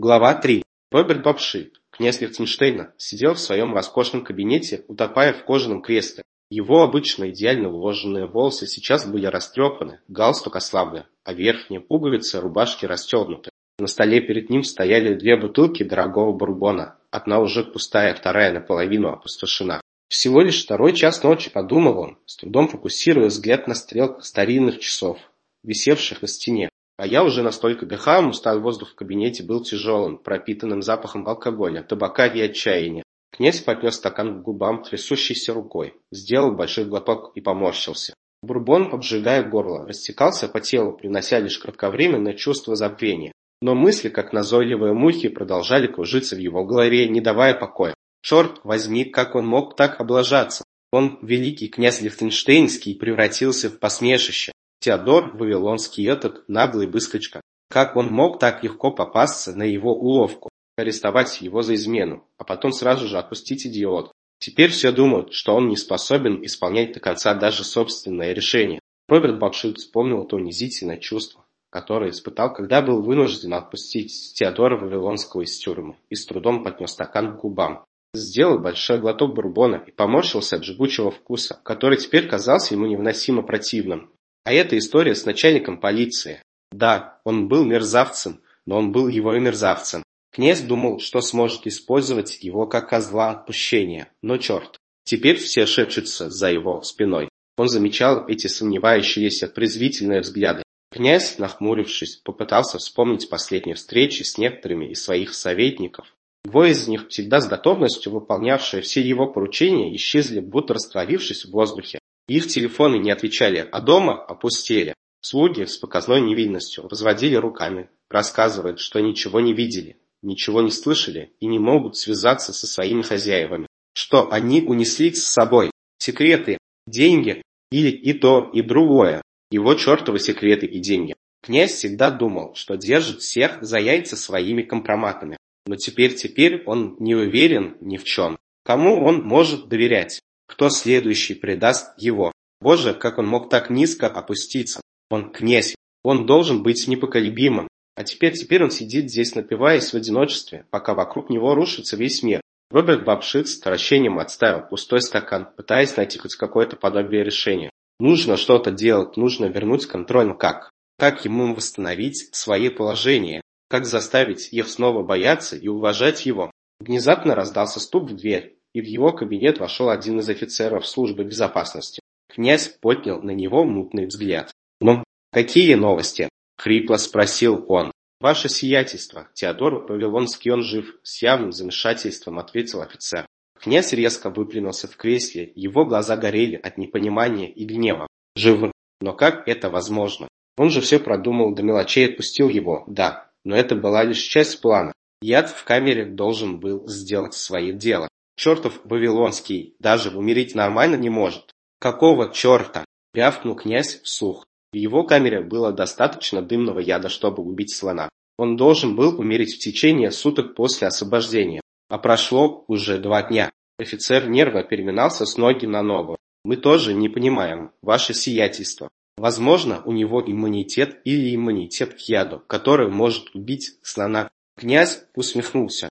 Глава 3. Роберт Бабши, князь Лихтенштейна, сидел в своем роскошном кабинете, утопая в кожаном кресле. Его обычно идеально уложенные волосы сейчас были растрепаны, галстук ослаблен, а верхние пуговицы рубашки расстегнуты. На столе перед ним стояли две бутылки дорогого бурбона. Одна уже пустая, вторая наполовину опустошена. Всего лишь второй час ночи, подумал он, с трудом фокусируя взгляд на стрелках старинных часов, висевших на стене. А я уже настолько дыхал, устал воздух в кабинете был тяжелым, пропитанным запахом алкоголя, табака и отчаяния. Князь поднес стакан к губам трясущейся рукой, сделал большой глоток и поморщился. Бурбон, обжигая горло, растекался по телу, принося лишь кратковременное чувство забвения. Но мысли, как назойливые мухи, продолжали кружиться в его голове, не давая покоя. Черт возьми, как он мог так облажаться? Он, великий князь Лихтенштейнский, превратился в посмешище. Теодор Вавилонский этот наглый выскочка. Как он мог так легко попасться на его уловку, арестовать его за измену, а потом сразу же отпустить идиот? Теперь все думают, что он не способен исполнять до конца даже собственное решение. Роберт Бакшит вспомнил то унизительное чувство, которое испытал, когда был вынужден отпустить Теодора Вавилонского из тюрьмы и с трудом поднес стакан к губам. Сделал большой глоток бурбона и поморщился от жгучего вкуса, который теперь казался ему невыносимо противным. А это история с начальником полиции. Да, он был мерзавцем, но он был его и мерзавцем. Князь думал, что сможет использовать его как козла отпущения, но черт. Теперь все шепчутся за его спиной. Он замечал эти сомневающиеся презрительные взгляды. Князь, нахмурившись, попытался вспомнить последние встречи с некоторыми из своих советников. Двое из них, всегда с готовностью выполнявшие все его поручения, исчезли, будто растворившись в воздухе. Их телефоны не отвечали, а дома опустели. Слуги с показной невинностью разводили руками, рассказывая, что ничего не видели, ничего не слышали и не могут связаться со своими хозяевами. Что они унесли с собой? Секреты, деньги или и то, и другое. Его чертовы секреты и деньги. Князь всегда думал, что держит всех за яйца своими компроматами. Но теперь-теперь он не уверен ни в чем. Кому он может доверять? Кто следующий предаст его? Боже, как он мог так низко опуститься? Он князь, он должен быть непоколебимым. А теперь, теперь он сидит здесь, напиваясь в одиночестве, пока вокруг него рушится весь мир. Роберт Бабшит с отвращением отставил пустой стакан, пытаясь найти хоть какое-то подобие решения. Нужно что-то делать, нужно вернуть контроль, но как? Как ему восстановить свое положение? Как заставить их снова бояться и уважать его? Внезапно раздался стук в дверь и в его кабинет вошел один из офицеров службы безопасности. Князь поднял на него мутный взгляд. «Ну, какие новости?» — хрипло спросил он. «Ваше сиятельство, Теодор Вавилонский он жив», — с явным замешательством ответил офицер. Князь резко выплюнулся в кресле, его глаза горели от непонимания и гнева. «Жив? Но как это возможно? Он же все продумал, до мелочей отпустил его, да, но это была лишь часть плана. Яд в камере должен был сделать свое дело. Чертов Вавилонский даже умереть нормально не может. Какого черта? Рявкнул князь вслух. В его камере было достаточно дымного яда, чтобы убить слона. Он должен был умереть в течение суток после освобождения. А прошло уже два дня. Офицер нервно переминался с ноги на ногу. Мы тоже не понимаем, ваше сиятельство. Возможно, у него иммунитет или иммунитет к яду, который может убить слона. Князь усмехнулся.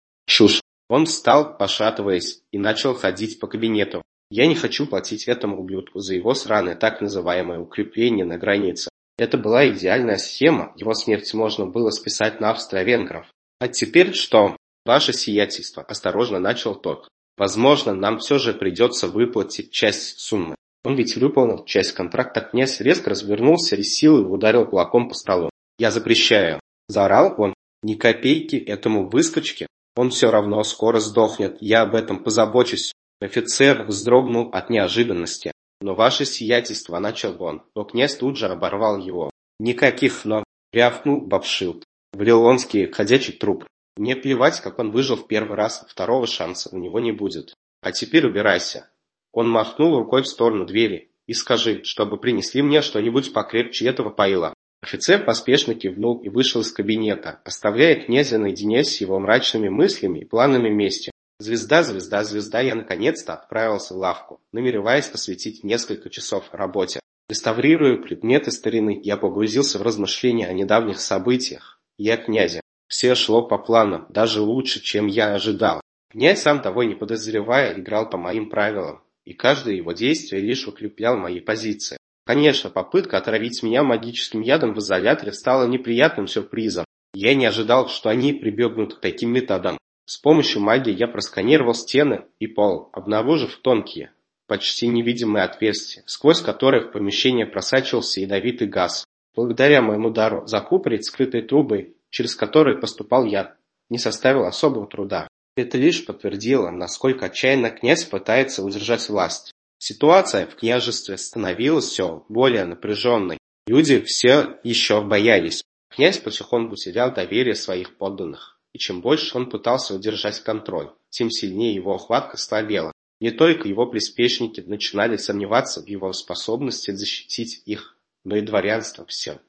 Он встал, пошатываясь, и начал ходить по кабинету. Я не хочу платить этому ублюдку за его сраное так называемое укрепление на границе. Это была идеальная схема, его смерть можно было списать на австро-венгров. А теперь что? Ваше сиятельство, осторожно начал тот. Возможно, нам все же придется выплатить часть суммы. Он ведь выполнил часть контракта. Князь резко развернулся и силой ударил кулаком по столу. «Я запрещаю!» Заорал он. «Ни копейки этому выскочке!» Он все равно скоро сдохнет, я об этом позабочусь. Офицер вздрогнул от неожиданности. Но ваше сиятельство, начал он, но князь тут же оборвал его. Никаких «но», рявкнул Бабшилд. Вавилонский ходячий труп. Мне плевать, как он выжил в первый раз, второго шанса у него не будет. А теперь убирайся. Он махнул рукой в сторону двери. И скажи, чтобы принесли мне что-нибудь покрепче этого поила. Офицер поспешно кивнул и вышел из кабинета, оставляя князя наедине с его мрачными мыслями и планами мести. Звезда, звезда, звезда, я наконец-то отправился в лавку, намереваясь посвятить несколько часов работе. Реставрируя предметы старины, я погрузился в размышления о недавних событиях. Я князя. Все шло по плану, даже лучше, чем я ожидал. Князь, сам того не подозревая, играл по моим правилам, и каждое его действие лишь укреплял мои позиции. Конечно, попытка отравить меня магическим ядом в изоляторе стала неприятным сюрпризом. Я не ожидал, что они прибегнут к таким методам. С помощью магии я просканировал стены и пол, обнаружив тонкие, почти невидимые отверстия, сквозь которые в помещение просачивался ядовитый газ. Благодаря моему дару закупорить скрытой трубой, через которые поступал яд, не составило особого труда. Это лишь подтвердило, насколько отчаянно князь пытается удержать власть. Ситуация в княжестве становилась все более напряженной. Люди все еще боялись. Князь потихоньку терял доверие своих подданных. И чем больше он пытался удержать контроль, тем сильнее его охватка слабела. Не только его приспешники начинали сомневаться в его способности защитить их, но и дворянство все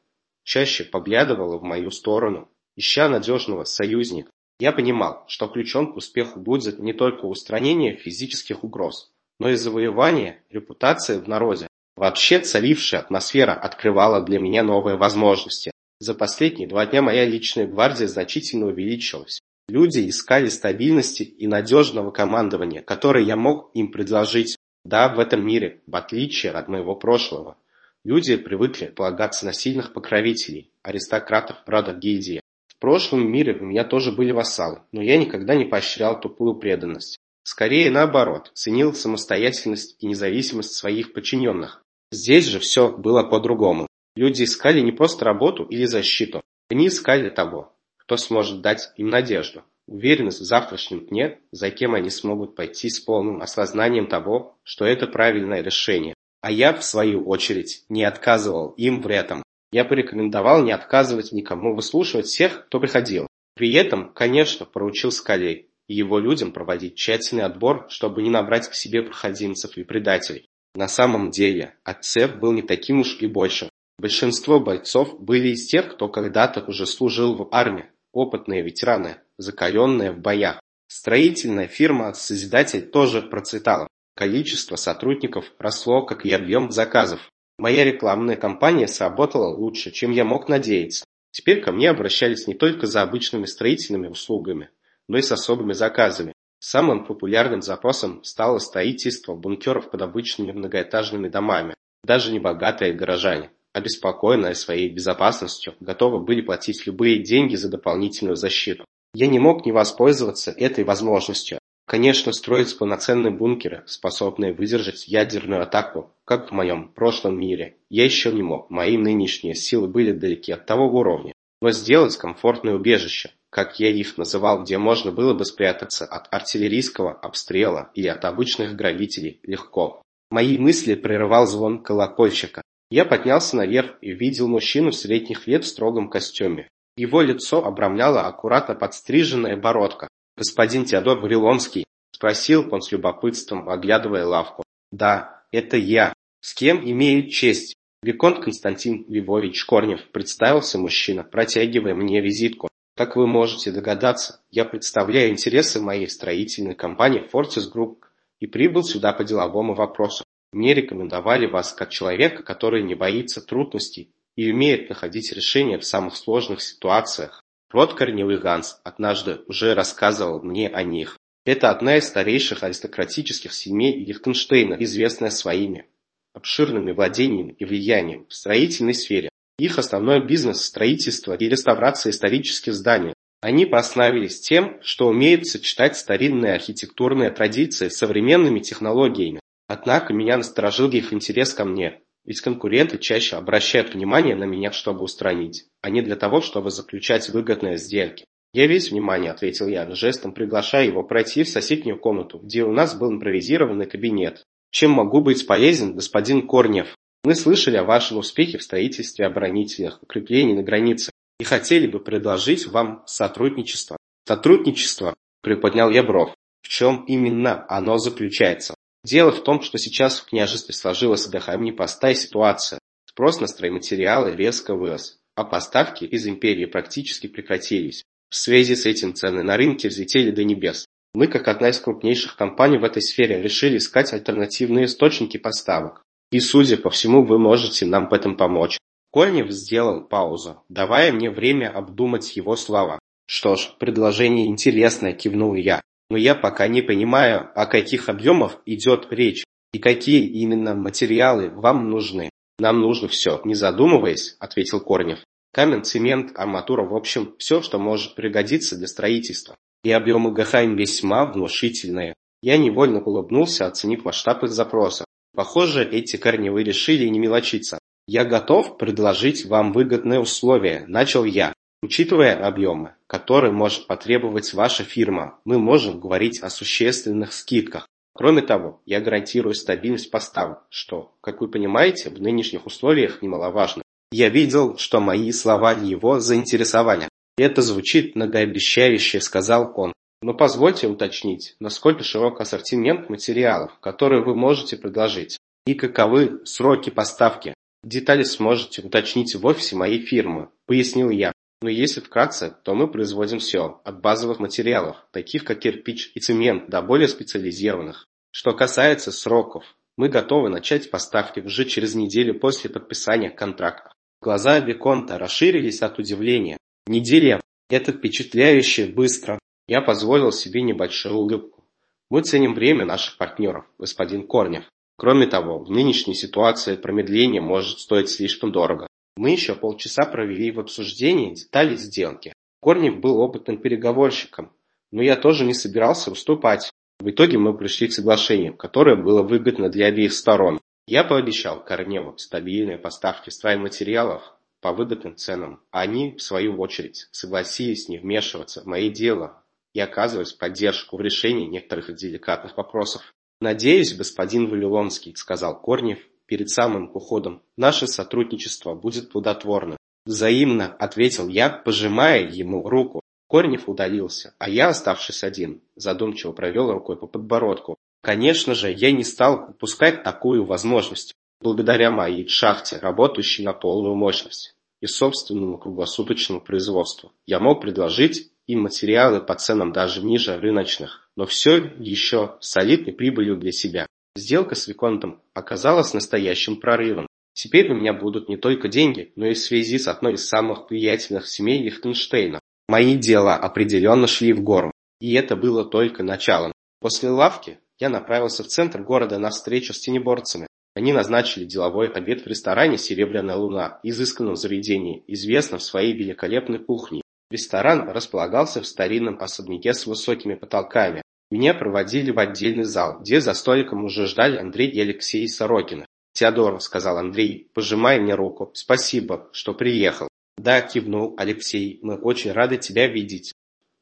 чаще поглядывало в мою сторону, ища надежного союзника. Я понимал, что ключом к успеху будет не только устранение физических угроз, но и завоевание репутации в народе. Вообще царившая атмосфера открывала для меня новые возможности. За последние два дня моя личная гвардия значительно увеличилась. Люди искали стабильности и надежного командования, которое я мог им предложить. Да, в этом мире, в отличие от моего прошлого. Люди привыкли полагаться на сильных покровителей, аристократов рода гильдии. В прошлом мире у меня тоже были вассалы, но я никогда не поощрял тупую преданность. Скорее наоборот, ценил самостоятельность и независимость своих подчиненных. Здесь же все было по-другому. Люди искали не просто работу или защиту, они искали того, кто сможет дать им надежду, уверенность в завтрашнем дне, за кем они смогут пойти с полным осознанием того, что это правильное решение. А я, в свою очередь, не отказывал им в этом. Я порекомендовал не отказывать никому выслушивать всех, кто приходил. При этом, конечно, поручил Скалей и его людям проводить тщательный отбор, чтобы не набрать к себе проходимцев и предателей. На самом деле, отцев был не таким уж и большим. Большинство бойцов были из тех, кто когда-то уже служил в армии, опытные ветераны, закаленные в боях. Строительная фирма «Созидатель» тоже процветала. Количество сотрудников росло, как и объем заказов. Моя рекламная кампания сработала лучше, чем я мог надеяться. Теперь ко мне обращались не только за обычными строительными услугами, но и с особыми заказами. Самым популярным запросом стало строительство бункеров под обычными многоэтажными домами. Даже небогатые горожане, обеспокоенные своей безопасностью, готовы были платить любые деньги за дополнительную защиту. Я не мог не воспользоваться этой возможностью. Конечно, строить полноценные бункеры, способные выдержать ядерную атаку, как в моем прошлом мире, я еще не мог. Мои нынешние силы были далеки от того уровня. Но сделать комфортное убежище, как я их называл, где можно было бы спрятаться от артиллерийского обстрела или от обычных грабителей, легко. Мои мысли прерывал звон колокольчика. Я поднялся наверх и видел мужчину средних лет в строгом костюме. Его лицо обрамляла аккуратно подстриженная бородка, «Господин Теодор Вавилонский?» – спросил он с любопытством, оглядывая лавку. «Да, это я. С кем имею честь?» Виконт Константин Львович Корнев представился мужчина, протягивая мне визитку. Как вы можете догадаться, я представляю интересы моей строительной компании Fortis Group и прибыл сюда по деловому вопросу. Мне рекомендовали вас как человека, который не боится трудностей и умеет находить решения в самых сложных ситуациях. Род Корневых Ганс однажды уже рассказывал мне о них. Это одна из старейших аристократических семей Лихтенштейна, известная своими обширными владениями и влиянием в строительной сфере. Их основной бизнес – строительство и реставрация исторических зданий. Они прославились тем, что умеют сочетать старинные архитектурные традиции с современными технологиями. Однако меня насторожил их интерес ко мне. Ведь конкуренты чаще обращают внимание на меня, чтобы устранить, а не для того, чтобы заключать выгодные сделки. «Я весь внимание», — ответил я, жестом приглашая его пройти в соседнюю комнату, где у нас был импровизированный кабинет. «Чем могу быть полезен, господин Корнев? Мы слышали о вашем успехе в строительстве оборонительных укреплений на границе и хотели бы предложить вам сотрудничество». «Сотрудничество?» — приподнял я бровь. «В чем именно оно заключается?» Дело в том, что сейчас в княжестве сложилась вдохновенная непростая ситуация. Спрос на стройматериалы резко вырос, а поставки из империи практически прекратились. В связи с этим цены на рынке взлетели до небес. Мы, как одна из крупнейших компаний в этой сфере, решили искать альтернативные источники поставок. И, судя по всему, вы можете нам в этом помочь. Кольнев сделал паузу, давая мне время обдумать его слова. Что ж, предложение интересное, кивнул я. Но я пока не понимаю, о каких объемах идет речь и какие именно материалы вам нужны. Нам нужно все, не задумываясь, ответил Корнев. Камень, цемент, арматура, в общем, все, что может пригодиться для строительства. И объемы ГХМ весьма внушительные. Я невольно улыбнулся, оценив масштаб их запроса. Похоже, эти корневые решили не мелочиться. Я готов предложить вам выгодные условия, начал я. Учитывая объемы, которые может потребовать ваша фирма, мы можем говорить о существенных скидках. Кроме того, я гарантирую стабильность поставок, что, как вы понимаете, в нынешних условиях немаловажно. Я видел, что мои слова его заинтересовали. Это звучит многообещающе, сказал он. Но позвольте уточнить, насколько широк ассортимент материалов, которые вы можете предложить, и каковы сроки поставки. Детали сможете уточнить в офисе моей фирмы, пояснил я. Но если вкратце, то мы производим все, от базовых материалов, таких как кирпич и цемент, до более специализированных. Что касается сроков, мы готовы начать поставки уже через неделю после подписания контракта. Глаза Виконта расширились от удивления. Неделя – это впечатляюще быстро. Я позволил себе небольшую улыбку. Мы ценим время наших партнеров, господин Корнев. Кроме того, в нынешней ситуации промедление может стоить слишком дорого. Мы еще полчаса провели в обсуждении деталей сделки. Корнев был опытным переговорщиком, но я тоже не собирался уступать. В итоге мы пришли к соглашению, которое было выгодно для обеих сторон. Я пообещал Корневу стабильные поставки стройматериалов по выгодным ценам, они, в свою очередь, согласились не вмешиваться в мои дела и оказывать поддержку в решении некоторых деликатных вопросов. «Надеюсь, господин Вавилонский», — сказал Корнев, перед самым уходом. Наше сотрудничество будет плодотворно. Взаимно, ответил я, пожимая ему руку. Корнев удалился, а я, оставшись один, задумчиво провел рукой по подбородку. Конечно же, я не стал упускать такую возможность. Благодаря моей шахте, работающей на полную мощность, и собственному круглосуточному производству, я мог предложить им материалы по ценам даже ниже рыночных, но все еще солидной прибылью для себя. Сделка с Виконтом оказалась настоящим прорывом. Теперь у меня будут не только деньги, но и связи с одной из самых влиятельных семей Лихтенштейна. Мои дела определенно шли в гору. И это было только началом. После лавки я направился в центр города на встречу с тенеборцами. Они назначили деловой обед в ресторане «Серебряная луна», изысканном заведении, известном своей великолепной кухней. Ресторан располагался в старинном особняке с высокими потолками, меня проводили в отдельный зал, где за столиком уже ждали Андрей и Алексей Сорокины. «Теодор», — сказал Андрей, пожимая мне руку, — «спасибо, что приехал». «Да», — кивнул Алексей, — «мы очень рады тебя видеть».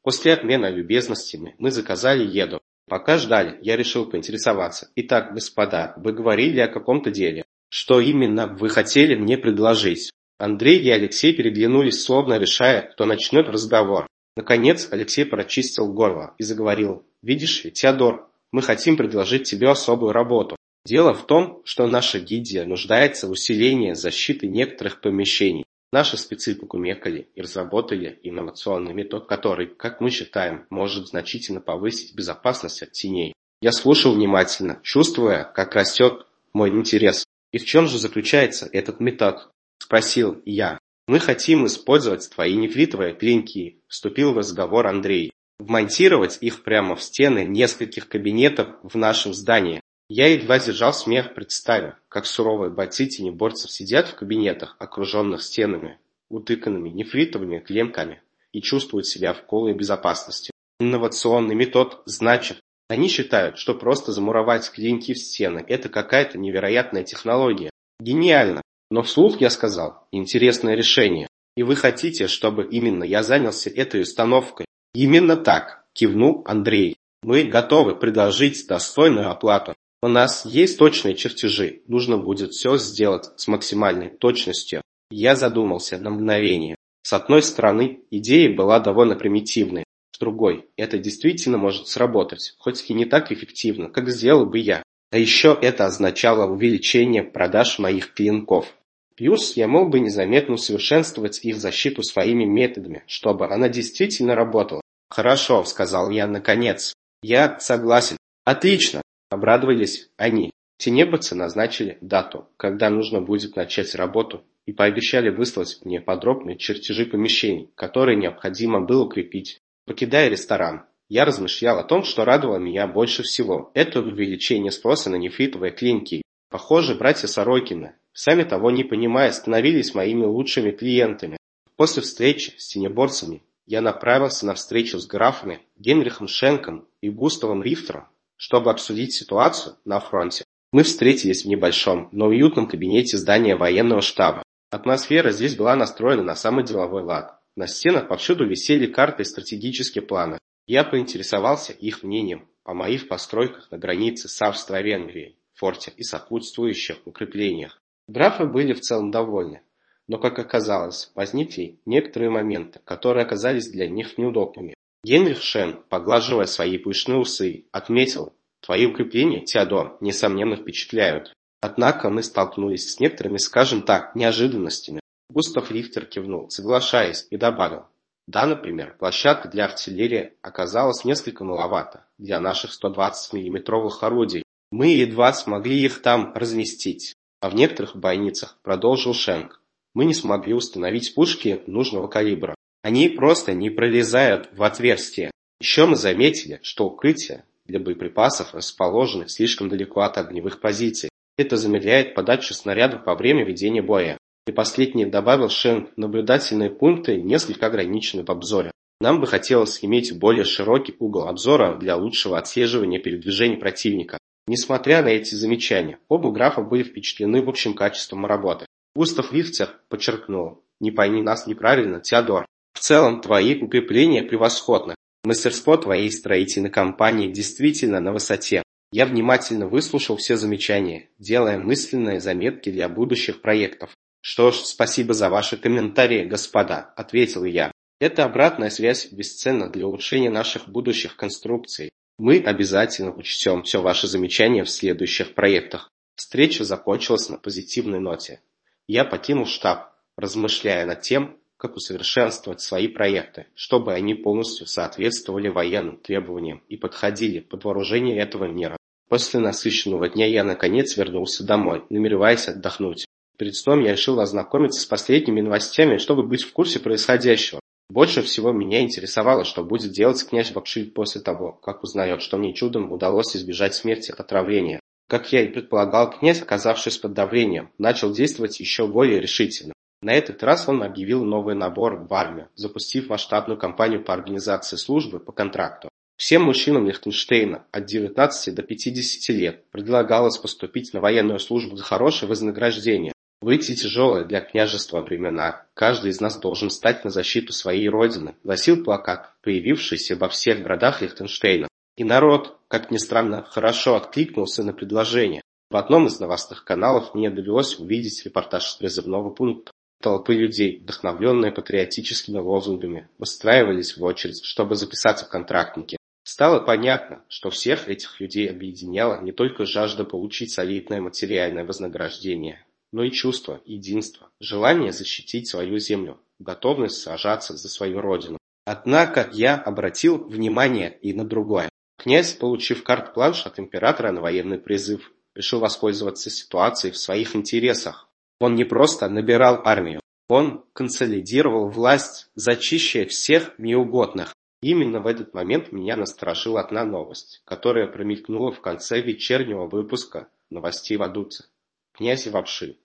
После обмена любезностями мы заказали еду. Пока ждали, я решил поинтересоваться. «Итак, господа, вы говорили о каком-то деле. Что именно вы хотели мне предложить?» Андрей и Алексей переглянулись, словно решая, кто начнет разговор. Наконец Алексей прочистил горло и заговорил. «Видишь Теодор, мы хотим предложить тебе особую работу. Дело в том, что наша гильдия нуждается в усилении защиты некоторых помещений. Наши спецы покумекали и разработали инновационный метод, который, как мы считаем, может значительно повысить безопасность от теней. Я слушал внимательно, чувствуя, как растет мой интерес. «И в чем же заключается этот метод?» – спросил я. «Мы хотим использовать твои нефритовые клинки», – вступил в разговор Андрей. «Вмонтировать их прямо в стены нескольких кабинетов в нашем здании. Я едва сдержал смех, представив, как суровые бойцы тенеборцев сидят в кабинетах, окруженных стенами, утыканными нефритовыми клемками, и чувствуют себя в полной безопасности. Инновационный метод значит, они считают, что просто замуровать клинки в стены – это какая-то невероятная технология. Гениально! Но вслух я сказал, интересное решение. И вы хотите, чтобы именно я занялся этой установкой? Именно так, кивнул Андрей. Мы готовы предложить достойную оплату. У нас есть точные чертежи, нужно будет все сделать с максимальной точностью. Я задумался на мгновение. С одной стороны, идея была довольно примитивной. С другой, это действительно может сработать, хоть и не так эффективно, как сделал бы я. А еще это означало увеличение продаж моих клинков. Плюс я мог бы незаметно усовершенствовать их защиту своими методами, чтобы она действительно работала. «Хорошо», — сказал я наконец. «Я согласен». «Отлично», — обрадовались они. Тенебрцы назначили дату, когда нужно будет начать работу, и пообещали выслать мне подробные чертежи помещений, которые необходимо было укрепить. Покидая ресторан, я размышлял о том, что радовало меня больше всего. Это увеличение спроса на нефритовые клиники. Похоже, братья Сорокины, сами того не понимая, становились моими лучшими клиентами. После встречи с тенеборцами я направился на встречу с графами Генрихом Шенком и Густавом Рифтером, чтобы обсудить ситуацию на фронте. Мы встретились в небольшом, но уютном кабинете здания военного штаба. Атмосфера здесь была настроена на самый деловой лад. На стенах повсюду висели карты и стратегические планы. Я поинтересовался их мнением о моих постройках на границе с Австро-Венгрией, форте и сопутствующих укреплениях. Графы были в целом довольны, но, как оказалось, возникли некоторые моменты, которые оказались для них неудобными. Генрих Шен, поглаживая свои пышные усы, отметил, «Твои укрепления, Теодор, несомненно впечатляют. Однако мы столкнулись с некоторыми, скажем так, неожиданностями. Густав Рихтер кивнул, соглашаясь, и добавил. Да, например, площадка для артиллерии оказалась несколько маловато для наших 120 миллиметровых орудий. Мы едва смогли их там разместить. А в некоторых бойницах, продолжил Шенк, мы не смогли установить пушки нужного калибра. Они просто не пролезают в отверстие. Еще мы заметили, что укрытия для боеприпасов расположены слишком далеко от огневых позиций. Это замедляет подачу снарядов во время ведения боя. И последний добавил Шен, наблюдательные пункты несколько ограничены в обзоре. Нам бы хотелось иметь более широкий угол обзора для лучшего отслеживания передвижений противника. Несмотря на эти замечания, оба графа были впечатлены в общем качеством работы. Густав Рихтер подчеркнул, не пойми нас неправильно, Теодор. В целом, твои укрепления превосходны. Мастерство твоей строительной компании действительно на высоте. Я внимательно выслушал все замечания, делая мысленные заметки для будущих проектов. «Что ж, спасибо за ваши комментарии, господа», – ответил я. «Это обратная связь бесценна для улучшения наших будущих конструкций. Мы обязательно учтем все ваши замечания в следующих проектах». Встреча закончилась на позитивной ноте. Я покинул штаб, размышляя над тем, как усовершенствовать свои проекты, чтобы они полностью соответствовали военным требованиям и подходили под вооружение этого мира. После насыщенного дня я наконец вернулся домой, намереваясь отдохнуть. Перед сном я решил ознакомиться с последними новостями, чтобы быть в курсе происходящего. Больше всего меня интересовало, что будет делать князь Бакшиль после того, как узнает, что мне чудом удалось избежать смерти от отравления. Как я и предполагал, князь, оказавшись под давлением, начал действовать еще более решительно. На этот раз он объявил новый набор в армию, запустив масштабную кампанию по организации службы по контракту. Всем мужчинам Лихтенштейна от 19 до 50 лет предлагалось поступить на военную службу за хорошее вознаграждение. В эти тяжелые для княжества времена каждый из нас должен стать на защиту своей родины, гласил плакат, появившийся во всех городах Лихтенштейна. И народ, как ни странно, хорошо откликнулся на предложение. В одном из новостных каналов мне довелось увидеть репортаж с призывного пункта. Толпы людей, вдохновленные патриотическими лозунгами, выстраивались в очередь, чтобы записаться в контрактники. Стало понятно, что всех этих людей объединяла не только жажда получить солидное материальное вознаграждение, но и чувство единства, желание защитить свою землю, готовность сражаться за свою родину. Однако я обратил внимание и на другое. Князь, получив карт-бланш от императора на военный призыв, решил воспользоваться ситуацией в своих интересах. Он не просто набирал армию, он консолидировал власть, зачищая всех неугодных. Именно в этот момент меня насторожила одна новость, которая промелькнула в конце вечернего выпуска новостей в Адуце. Князь Вапши.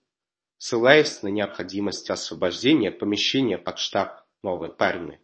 Ссылаясь на необходимость освобождения помещения под штаб новой парни,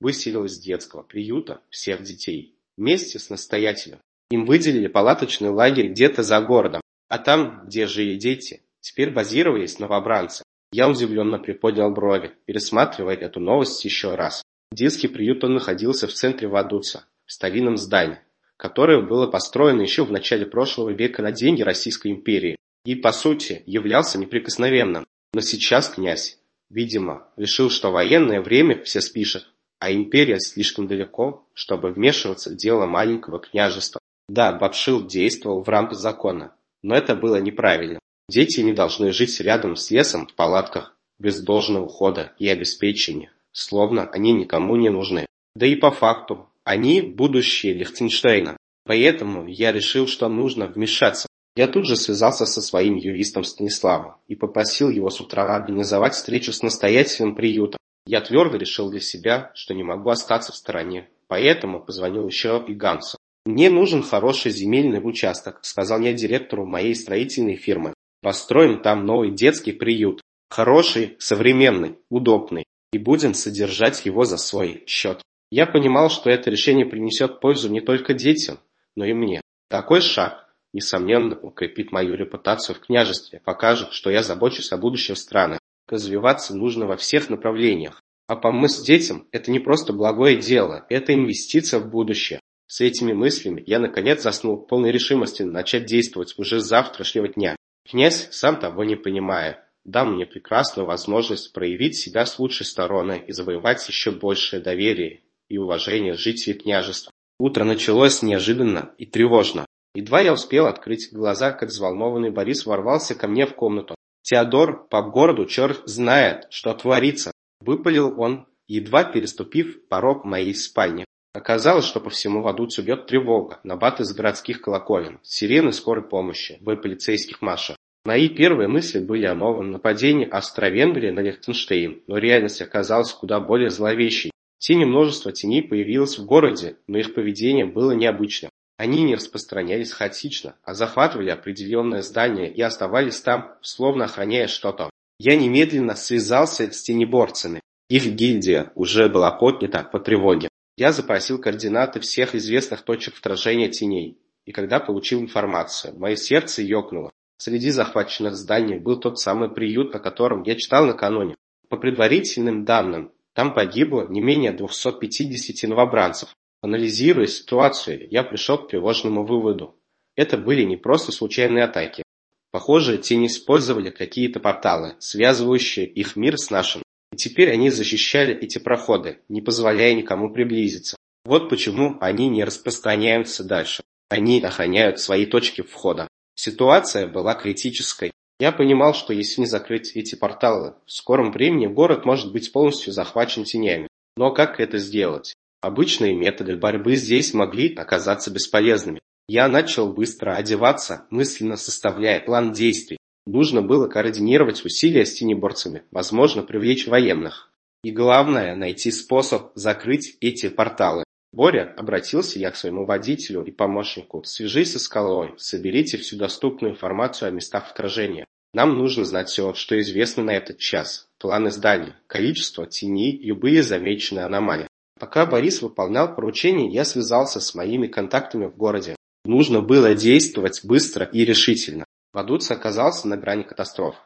выселил из детского приюта всех детей вместе с настоятелем. Им выделили палаточный лагерь где-то за городом, а там, где жили дети, Теперь базировались новобранцы. Я удивленно приподнял брови, пересматривая эту новость еще раз. Детский приют он находился в центре Вадуца, в старинном здании, которое было построено еще в начале прошлого века на деньги Российской империи и, по сути, являлся неприкосновенным. Но сейчас князь, видимо, решил, что военное время все спишет, а империя слишком далеко, чтобы вмешиваться в дело маленького княжества. Да, Бабшил действовал в рамках закона, но это было неправильно. Дети не должны жить рядом с лесом в палатках, без должного ухода и обеспечения, словно они никому не нужны. Да и по факту, они будущее Лихтенштейна. Поэтому я решил, что нужно вмешаться. Я тут же связался со своим юристом Станиславом и попросил его с утра организовать встречу с настоятелем приюта. Я твердо решил для себя, что не могу остаться в стороне, поэтому позвонил еще и Гансу. «Мне нужен хороший земельный участок», – сказал я директору моей строительной фирмы. «Построим там новый детский приют. Хороший, современный, удобный. И будем содержать его за свой счет». Я понимал, что это решение принесет пользу не только детям, но и мне. Такой шаг, несомненно, укрепит мою репутацию в княжестве, покажет, что я забочусь о будущем страны. Развиваться нужно во всех направлениях. А помыть детям – это не просто благое дело, это инвестиция в будущее. С этими мыслями я наконец заснул полной решимости начать действовать уже с завтрашнего дня. Князь, сам того не понимая, дал мне прекрасную возможность проявить себя с лучшей стороны и завоевать еще большее доверие и уважение жителей княжества. Утро началось неожиданно и тревожно. Едва я успел открыть глаза, как взволнованный Борис ворвался ко мне в комнату. «Теодор, по городу черт знает, что творится!» Выпалил он, едва переступив порог моей спальни. Оказалось, что по всему Вадуцу идет тревога, набат из городских колоколен, сирены скорой помощи, вой полицейских машин. Мои первые мысли были о новом нападении Австро-Венгрии на Лихтенштейн, но реальность оказалась куда более зловещей. Тени множества теней появилось в городе, но их поведение было необычным. Они не распространялись хаотично, а захватывали определенное здание и оставались там, словно охраняя что-то. Я немедленно связался с тенеборцами. Их гильдия уже была поднята по тревоге. Я запросил координаты всех известных точек вторжения теней. И когда получил информацию, мое сердце ёкнуло. Среди захваченных зданий был тот самый приют, о котором я читал накануне. По предварительным данным, там погибло не менее 250 новобранцев, Анализируя ситуацию, я пришел к тревожному выводу. Это были не просто случайные атаки. Похоже, те не использовали какие-то порталы, связывающие их мир с нашим. И теперь они защищали эти проходы, не позволяя никому приблизиться. Вот почему они не распространяются дальше. Они охраняют свои точки входа. Ситуация была критической. Я понимал, что если не закрыть эти порталы, в скором времени город может быть полностью захвачен тенями. Но как это сделать? Обычные методы борьбы здесь могли оказаться бесполезными. Я начал быстро одеваться, мысленно составляя план действий. Нужно было координировать усилия с тенеборцами, возможно, привлечь военных. И главное, найти способ закрыть эти порталы. Боря, обратился я к своему водителю и помощнику. Свяжись со скалой, соберите всю доступную информацию о местах вторжения. Нам нужно знать все, что известно на этот час. Планы зданий, количество теней, любые замеченные аномалии. Пока Борис выполнял поручение, я связался с моими контактами в городе. Нужно было действовать быстро и решительно. Вадуц оказался на грани катастрофы.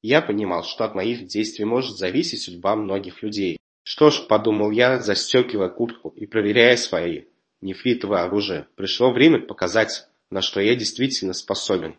Я понимал, что от моих действий может зависеть судьба многих людей. Что ж, подумал я, застегивая куртку и проверяя свои нефритовое оружие. Пришло время показать, на что я действительно способен.